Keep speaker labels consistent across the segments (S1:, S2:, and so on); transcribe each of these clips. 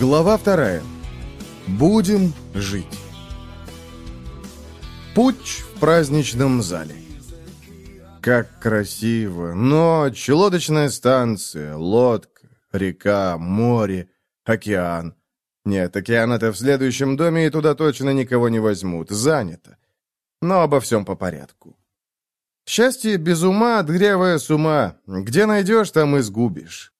S1: Глава вторая. Будем жить. Путь в праздничном зале. Как красиво. Ночь, лодочная станция, лодка, река, море, океан. Нет, океан это в следующем доме, и туда точно никого не возьмут. Занято. Но обо всем по порядку. Счастье без ума, древая с ума. Где найдешь, там и сгубишь.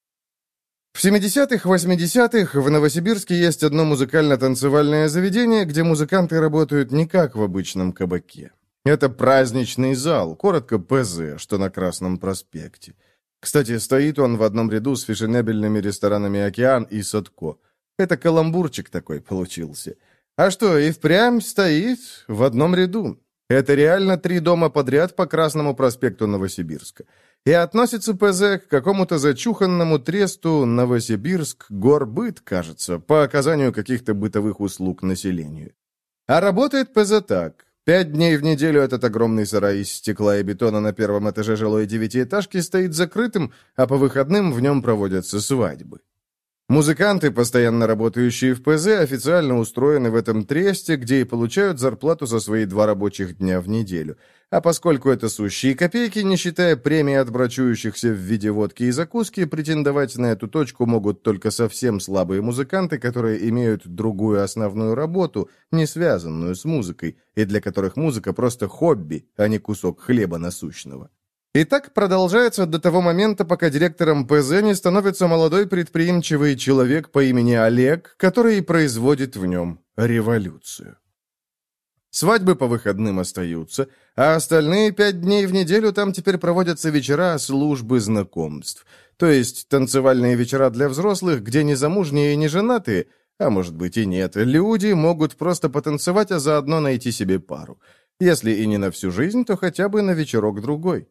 S1: В 70-х, 80-х в Новосибирске есть одно музыкально-танцевальное заведение, где музыканты работают не как в обычном кабаке. Это праздничный зал, коротко ПЗ, что на Красном проспекте. Кстати, стоит он в одном ряду с фешенебельными ресторанами «Океан» и «Садко». Это каламбурчик такой получился. А что, и впрямь стоит в одном ряду. Это реально три дома подряд по Красному проспекту Новосибирска. И относится ПЗ к какому-то зачуханному тресту Новосибирск Горбыт, кажется, по оказанию каких-то бытовых услуг населению. А работает ПЗ так. Пять дней в неделю этот огромный сарай из стекла и бетона на первом этаже жилой девятиэтажки стоит закрытым, а по выходным в нем проводятся свадьбы. Музыканты, постоянно работающие в ПЗ, официально устроены в этом тресте, где и получают зарплату за свои два рабочих дня в неделю. А поскольку это сущие копейки, не считая премии от брачующихся в виде водки и закуски, претендовать на эту точку могут только совсем слабые музыканты, которые имеют другую основную работу, не связанную с музыкой, и для которых музыка просто хобби, а не кусок хлеба насущного. И так продолжается до того момента, пока директором ПЗ не становится молодой предприимчивый человек по имени Олег, который производит в нем революцию. Свадьбы по выходным остаются, а остальные пять дней в неделю там теперь проводятся вечера службы знакомств. То есть танцевальные вечера для взрослых, где не замужние и не женатые, а может быть и нет, люди могут просто потанцевать, а заодно найти себе пару. Если и не на всю жизнь, то хотя бы на вечерок-другой.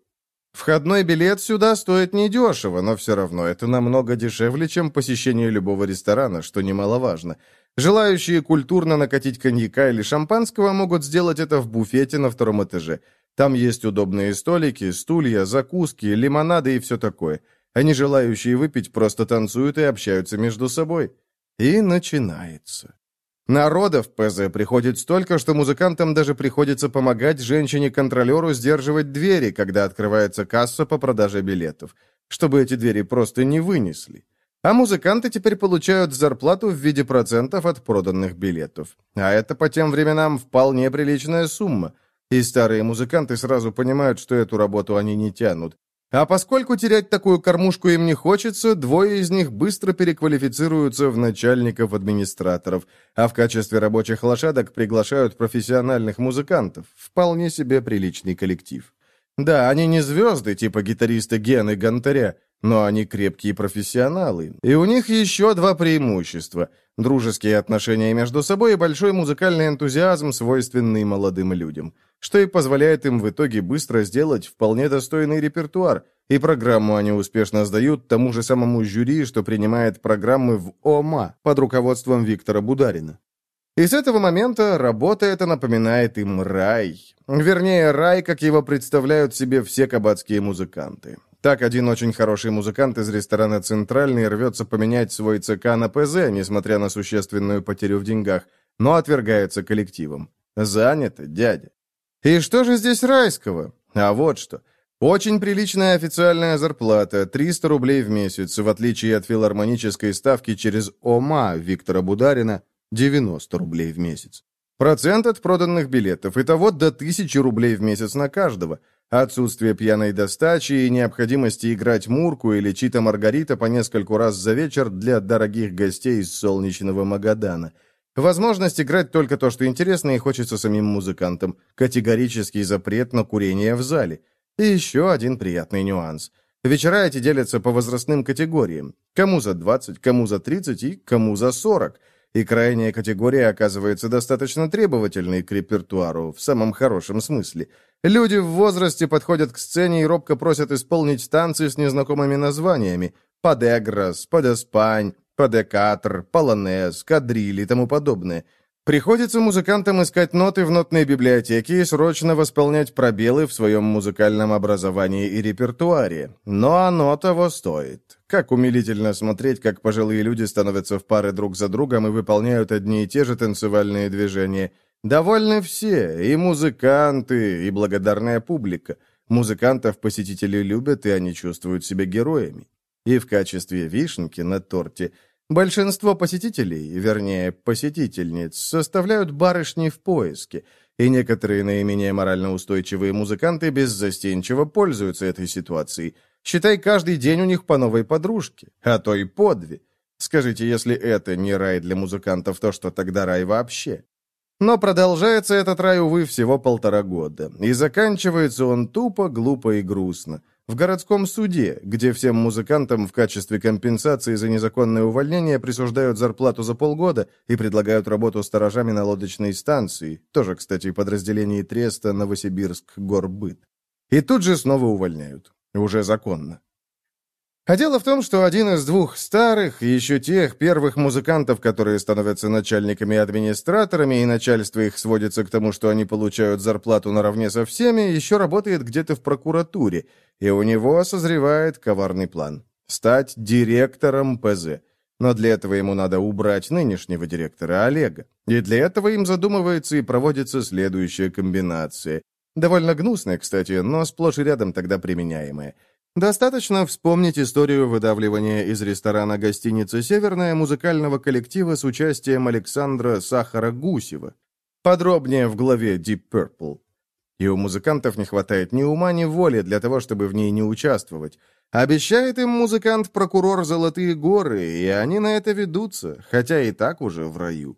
S1: Входной билет сюда стоит недешево, но все равно это намного дешевле, чем посещение любого ресторана, что немаловажно. Желающие культурно накатить коньяка или шампанского могут сделать это в буфете на втором этаже. Там есть удобные столики, стулья, закуски, лимонады и все такое. Они, желающие выпить, просто танцуют и общаются между собой. И начинается. Народа в ПЗ приходит столько, что музыкантам даже приходится помогать женщине-контролеру сдерживать двери, когда открывается касса по продаже билетов, чтобы эти двери просто не вынесли. А музыканты теперь получают зарплату в виде процентов от проданных билетов. А это по тем временам вполне приличная сумма. И старые музыканты сразу понимают, что эту работу они не тянут. А поскольку терять такую кормушку им не хочется, двое из них быстро переквалифицируются в начальников-администраторов, а в качестве рабочих лошадок приглашают профессиональных музыкантов. Вполне себе приличный коллектив. Да, они не звезды, типа гитариста Гены Гонтаря, но они крепкие профессионалы. И у них еще два преимущества – дружеские отношения между собой и большой музыкальный энтузиазм, свойственный молодым людям – что и позволяет им в итоге быстро сделать вполне достойный репертуар, и программу они успешно сдают тому же самому жюри, что принимает программы в ОМА под руководством Виктора Бударина. И с этого момента работа эта напоминает им рай. Вернее, рай, как его представляют себе все кабацкие музыканты. Так один очень хороший музыкант из ресторана «Центральный» рвется поменять свой ЦК на ПЗ, несмотря на существенную потерю в деньгах, но отвергается коллективом. Занято, дядя. И что же здесь райского? А вот что. Очень приличная официальная зарплата, 300 рублей в месяц, в отличие от филармонической ставки через ОМА Виктора Бударина, 90 рублей в месяц. Процент от проданных билетов, итого до 1000 рублей в месяц на каждого. Отсутствие пьяной достачи и необходимости играть Мурку или Чита Маргарита по нескольку раз за вечер для дорогих гостей из солнечного Магадана – Возможность играть только то, что интересно и хочется самим музыкантам. Категорический запрет на курение в зале. И еще один приятный нюанс. Вечера эти делятся по возрастным категориям. Кому за 20, кому за 30 и кому за 40. И крайняя категория оказывается достаточно требовательной к репертуару, в самом хорошем смысле. Люди в возрасте подходят к сцене и робко просят исполнить танцы с незнакомыми названиями. Падеграс, Падеспань, Падекатр, полонез, кадриль и тому подобное. Приходится музыкантам искать ноты в нотной библиотеке и срочно восполнять пробелы в своем музыкальном образовании и репертуаре. Но оно того стоит. Как умилительно смотреть, как пожилые люди становятся в пары друг за другом и выполняют одни и те же танцевальные движения. Довольны все, и музыканты, и благодарная публика. Музыкантов посетители любят, и они чувствуют себя героями. И в качестве вишенки на торте – Большинство посетителей, вернее, посетительниц, составляют барышни в поиске, и некоторые наименее морально устойчивые музыканты беззастенчиво пользуются этой ситуацией. Считай, каждый день у них по новой подружке, а то и по две. Скажите, если это не рай для музыкантов, то что тогда рай вообще? Но продолжается этот рай, увы, всего полтора года, и заканчивается он тупо, глупо и грустно в городском суде, где всем музыкантам в качестве компенсации за незаконное увольнение присуждают зарплату за полгода и предлагают работу сторожами на лодочной станции, тоже, кстати, подразделении Треста Новосибирск-Горбыт. И тут же снова увольняют. Уже законно. А дело в том, что один из двух старых, еще тех первых музыкантов, которые становятся начальниками и администраторами, и начальство их сводится к тому, что они получают зарплату наравне со всеми, еще работает где-то в прокуратуре, и у него созревает коварный план – стать директором ПЗ. Но для этого ему надо убрать нынешнего директора Олега. И для этого им задумывается и проводится следующая комбинация. Довольно гнусная, кстати, но сплошь и рядом тогда применяемая – Достаточно вспомнить историю выдавливания из ресторана гостиницы «Северная» музыкального коллектива с участием Александра Сахара-Гусева. Подробнее в главе Deep Purple. И у музыкантов не хватает ни ума, ни воли для того, чтобы в ней не участвовать. Обещает им музыкант-прокурор «Золотые горы», и они на это ведутся, хотя и так уже в раю.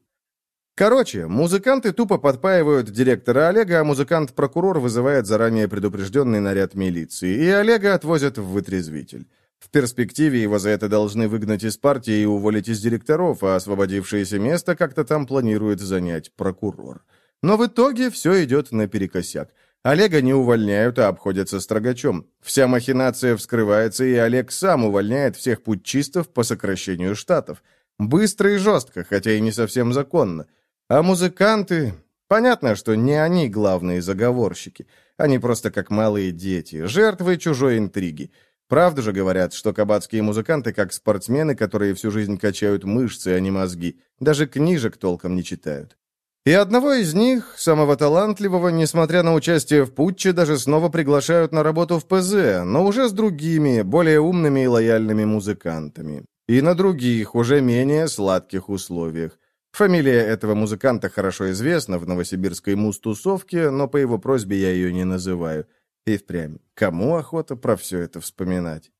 S1: Короче, музыканты тупо подпаивают директора Олега, а музыкант-прокурор вызывает заранее предупрежденный наряд милиции, и Олега отвозят в вытрезвитель. В перспективе его за это должны выгнать из партии и уволить из директоров, а освободившееся место как-то там планирует занять прокурор. Но в итоге все идет наперекосяк. Олега не увольняют, а обходятся строгачом. Вся махинация вскрывается, и Олег сам увольняет всех путчистов по сокращению штатов. Быстро и жестко, хотя и не совсем законно. А музыканты... Понятно, что не они главные заговорщики. Они просто как малые дети, жертвы чужой интриги. Правду же говорят, что кабацкие музыканты как спортсмены, которые всю жизнь качают мышцы, а не мозги. Даже книжек толком не читают. И одного из них, самого талантливого, несмотря на участие в путче, даже снова приглашают на работу в ПЗ, но уже с другими, более умными и лояльными музыкантами. И на других, уже менее сладких условиях. Фамилия этого музыканта хорошо известна в новосибирской муз-тусовке, но по его просьбе я ее не называю. И впрямь, кому охота про все это вспоминать?